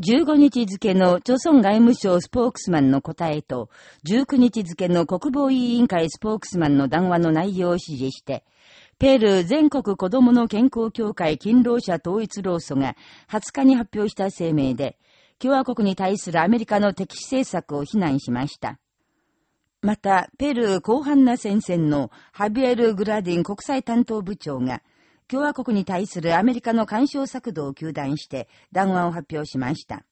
15日付の朝鮮外務省スポークスマンの答えと、19日付の国防委員会スポークスマンの談話の内容を指示して、ペルー全国子供の健康協会勤労者統一労組が20日に発表した声明で、共和国に対するアメリカの敵視政策を非難しました。また、ペルー広範な戦線のハビエル・グラディン国際担当部長が、共和国に対するアメリカの干渉策動を求断して談話を発表しました。